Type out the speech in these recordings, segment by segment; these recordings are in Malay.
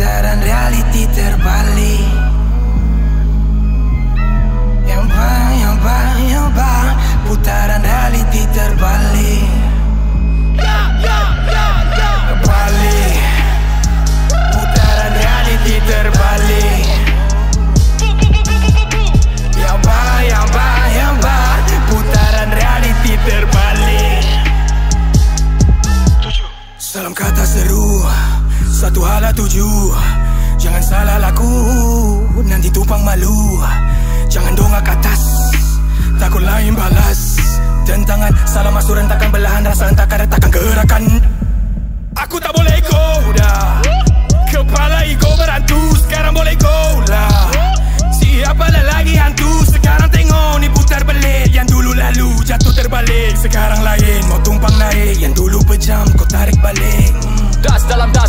putaran reality terbalik. Yang bang, yang bang, yang bang Putaran reality terbalik. Tuju. Jangan salah laku Nanti tumpang malu. Jangan dongak atas Takut lain balas. Tentangan Salah masuk rentakan belahan Rasa entakan retakan gerakan. Aku tak boleh go dah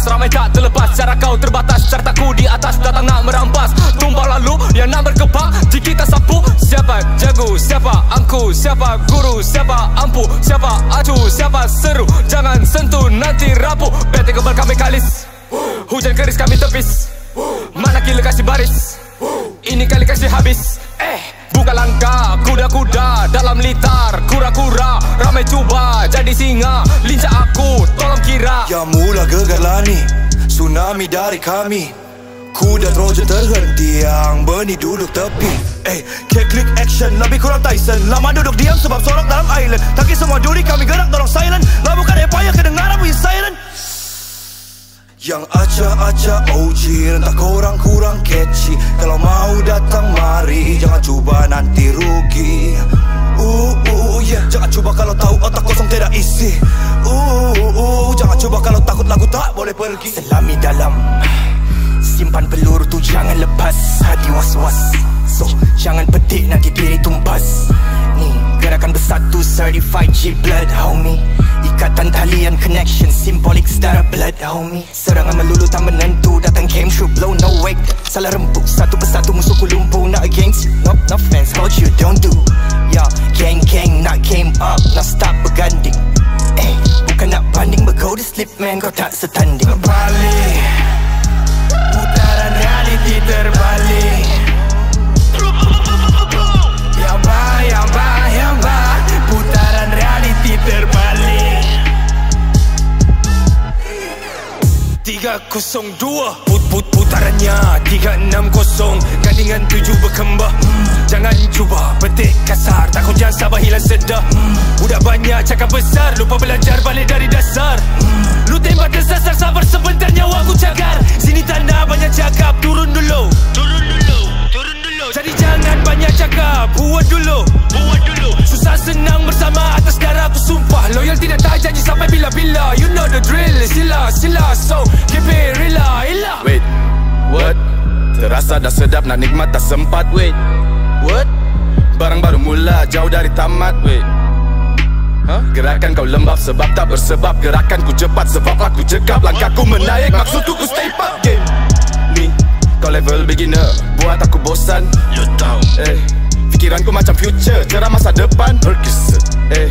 Das ramai tak terlepas. Cara kau terbatas Sertaku di atas. Datang nak merampas. Tumpah lalu yang nak berkepak. Jika kita sapu Siapa? Jago Siapa? Angku Siapa? Guru Siapa? Ampu Siapa? Acu Siapa? Seru. Jangan sentuh nanti rapuh. Bete kebal kami kalis. Hujan keris kami tepis. Mana kila kasih baris? Ini kali kasih habis. Eh Buka langkah. Kuda-kuda Dalam litar. Kura-kura Ramai cuba Jadi singa. Lincah aku Tolong kira. Ya mula gegar lani Tsunami dari kami. Kuda Trojan terhenti Yang benih duduk tepi. Eh, kick click action Lebih kurang Tyson. Lama duduk diam sebab sorok dalam island. Taki semua juri kami gerak tolong silent. Lah bukan empire kedengaran we silent. Yang acak-acak OG Rentak korang kurang catchy. Kalau mau datang mari. Jangan cuba nanti rugi cuba kalau tahu otak kosong tidak isi. Uh, uh, Jangan cuba kalau takut lagu tak boleh pergi. Selami dalam. Simpan peluru tu jangan lepas. Hati was-was. So jangan petik nanti diri tumpas. Ni gerakan bersatu Certified G-Blood homie. Ikatan talian connection Symbolic sedara blood homie. Serangan melulu tak menentu Datang came true blow no wake. Salah rempuk satu persatu musuhku lumpuh Not against you. No, no fans Hold you don't do tak setanding. Balik Putaran reality terbalik. Ya ba, ya ba, ya ba Putaran reality terbalik. 302 Put put putarannya 360 Gandingan 7 berkembang Jangan cuba petik kasar. Takut jangan sabar hilang sedar. Budak banyak cakap besar Lupa belajar balik dari dasar. Lu tembak tersasar sabar sebentar nyawa aku cagar. Sini tanda banyak cakap Turun dulu. Turun dulu Turun dulu. Jadi jangan banyak cakap Buat dulu. Buat dulu. Susah senang bersama atas darah aku sumpah. Loyal tidak tak janji sampai bila-bila. You know the drill Sila sila Terasa dah sedap nak nikmat tak sempat Wait What? Barang baru mula jauh dari tamat Wait Huh? Gerakan kau lembab sebab tak bersebab. Gerakan ku cepat sebab aku cekap. Langkahku menaik maksudku ku step up game. Ni kau level beginner. Buat aku bosan. You tahu. Eh Fikiranku macam future. Cerah masa depan. Perkeset Eh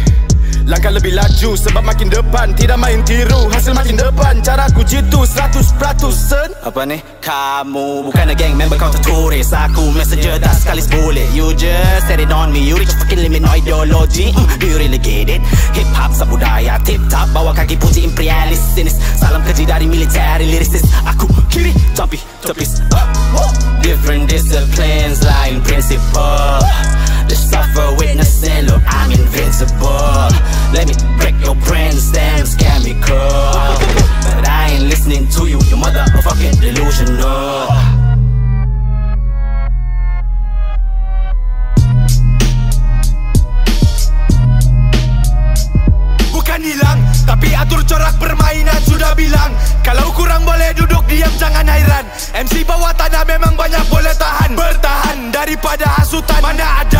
Langkah lebih laju sebab makin depan. Tidak main tiru hasil makin depan. Caraku jitu 100% sen. Apa ni? Kamu bukan a gang member kau terturis Aku messenger dah sekali boleh You just set it on me. You reach your fucking limit no ideology. Mm, Do you really get it? Hip hop sa budaya Tip top bawa kaki putih imperialis. Sinis Salam keji dari military lyricist. Aku kiri jumpy tepis uh, uh. Different disciplines lain principle. The suffer witnessing Look I'm invincible Let me break your brain stems chemical But I ain't listening to you You motherfucking delusional. Bukan hilang Tapi atur corak permainan Sudah bilang. Kalau kurang boleh duduk diam Jangan hairan. MC bawah tanah memang banyak boleh tahan. Bertahan daripada hasutan Mana Sini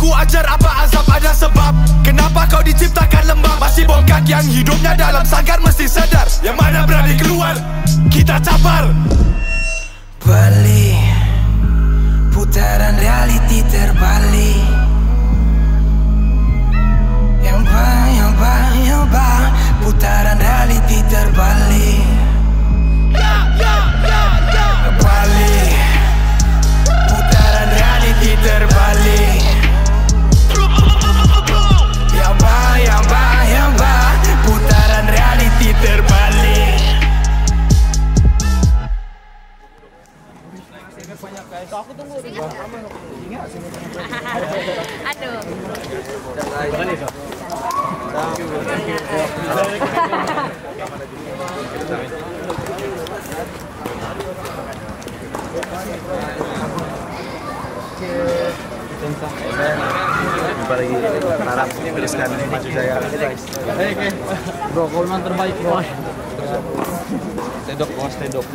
aku ajar apa azab ada sebab. Kenapa kau diciptakan lembab? Masih bongkak yang hidupnya dalam sangkar Mesti sedar. Yang mana berani keluar? Kita capar Jumpa lagi harap teruskan maju. Bro, terbaik bro. Tedok bos, tedok.